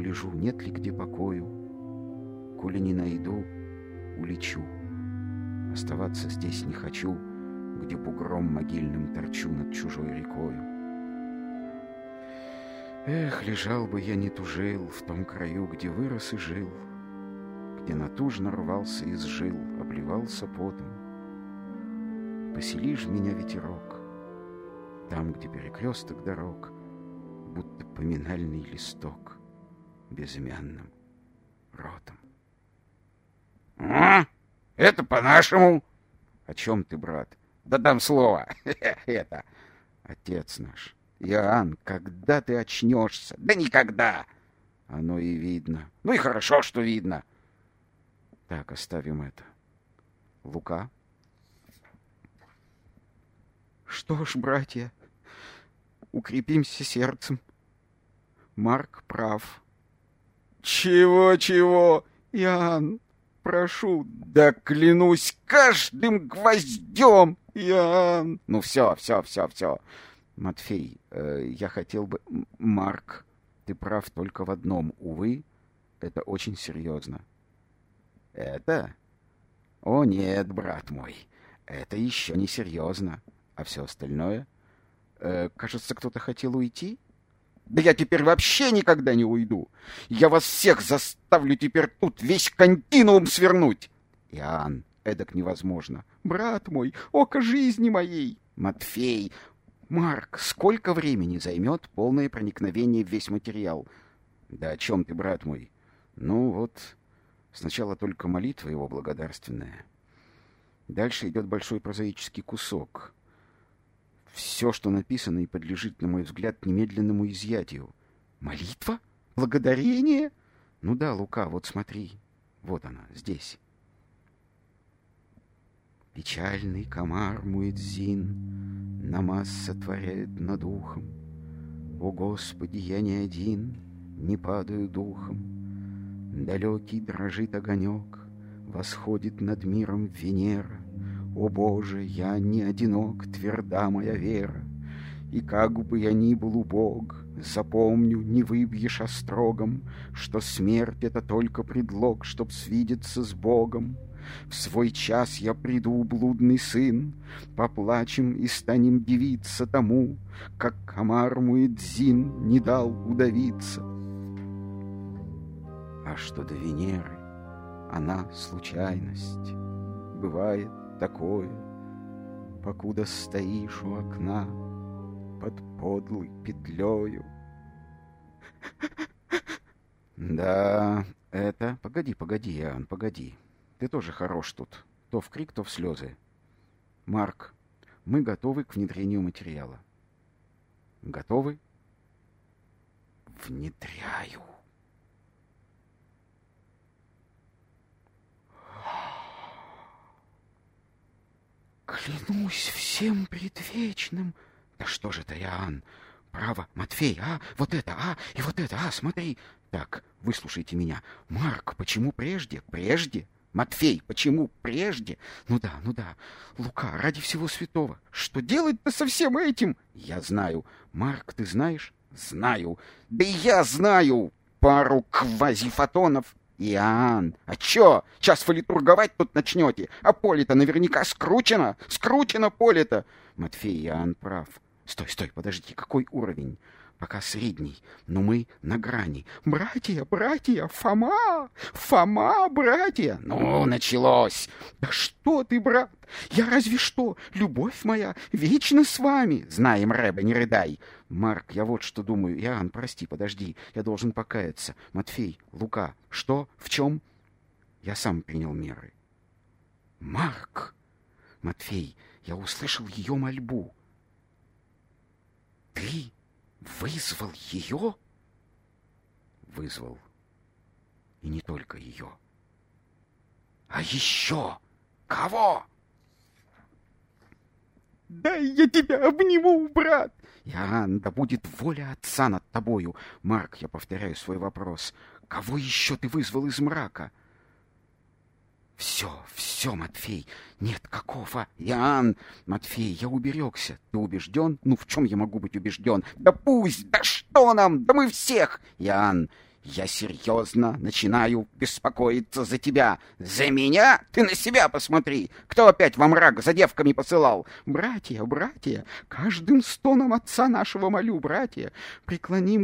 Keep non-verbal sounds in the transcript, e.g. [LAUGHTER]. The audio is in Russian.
погляжу, нет ли где покою. Коли не найду, улечу. Оставаться здесь не хочу, где бугром могильным торчу над чужой рекою. Эх, лежал бы я не тужил в том краю, где вырос и жил, где натужно рвался и сжил, обливался потом. Поселишь меня, ветерок, там, где перекресток дорог, будто поминальный листок безымянным ротом. А? Это по-нашему. О чем ты, брат? Да дам слово. [LAUGHS] Это. Отец наш. Иоанн, когда ты очнешься? Да никогда. Оно и видно. Ну и хорошо, что видно. Так, оставим это. Лука? Что ж, братья, укрепимся сердцем. Марк прав. Чего-чего? Иоанн, прошу. Да клянусь каждым гвоздем, Иоанн. Ну все, все, все, все. Матфей, э, я хотел бы... Марк, ты прав только в одном. Увы, это очень серьезно. Это? О нет, брат мой, это еще не серьезно. А все остальное? Э, кажется, кто-то хотел уйти? Да я теперь вообще никогда не уйду. Я вас всех заставлю теперь тут весь континуум свернуть. Иоанн, эдак невозможно. Брат мой, око жизни моей. Матфей, Марк, сколько времени займет полное проникновение в весь материал? Да о чем ты, брат мой? Ну вот, сначала только молитва его благодарственная. Дальше идет большой прозаический кусок. Все, что написано и подлежит, на мой взгляд, немедленному изъятию. Молитва? Благодарение? Ну да, Лука, вот смотри. Вот она, здесь. Печальный комар Муэдзин Намаз сотворяет над ухом. О, Господи, я не один, не падаю духом. Далекий дрожит огонек, Восходит над миром Венера. О, Боже, я не одинок, тверда моя вера. И как бы я ни был убог, Запомню, не выбьешь острогом, Что смерть — это только предлог, Чтоб свидеться с Богом. В свой час я приду, блудный сын, Поплачем и станем дивиться тому, Как комар Муэдзин не дал удавиться. А что до Венеры, она случайность. Бывает такое, покуда стоишь у окна Под подлой петлею. [LAUGHS] Да, это... Погоди, погоди, Иоанн, погоди. Ты тоже хорош тут. То в крик, то в слезы. Марк, мы готовы к внедрению материала. Готовы? Внедряю. Клянусь всем предвечным. Да что же это, Иоанн? Право, Матфей, а, вот это, а, и вот это, а, смотри. Так, выслушайте меня. Марк, почему прежде? Прежде? Матфей, почему прежде? Ну да, ну да. Лука, ради всего святого. Что делать-то со всем этим? Я знаю. Марк, ты знаешь? Знаю. Да и я знаю пару квазифотонов. Иоанн, а чё? Сейчас фалитурговать тут начнете. А поле-то наверняка скручено. Скручено поле-то. Матфей, Иоанн прав. Стой, стой, подожди, какой уровень? Пока средний, но мы на грани. Братья, братья, Фома! Фома, братья! Ну, началось! Да что ты, брат? Я разве что, любовь моя, вечно с вами. Знаем, Рэба, не рыдай. Марк, я вот что думаю. Иоанн, прости, подожди, я должен покаяться. Матфей, Лука, что, в чем? Я сам принял меры. Марк! Матфей, я услышал ее мольбу. Ты вызвал ее? Вызвал. И не только ее. А еще кого? Дай я тебя обниму, брат. Иоанн, да будет воля отца над тобою. Марк, я повторяю свой вопрос. Кого еще ты вызвал из мрака? Все, все, Матфей. Нет, какого? Иоанн, Матфей, я уберегся. Ты убежден? Ну, в чем я могу быть убежден? Да пусть, да что нам, да мы всех. Иоанн, Я серьезно начинаю беспокоиться за тебя. За меня? Ты на себя посмотри. Кто опять во мрак за девками посылал? Братья, братья, каждым стоном отца нашего молю, братья, преклоним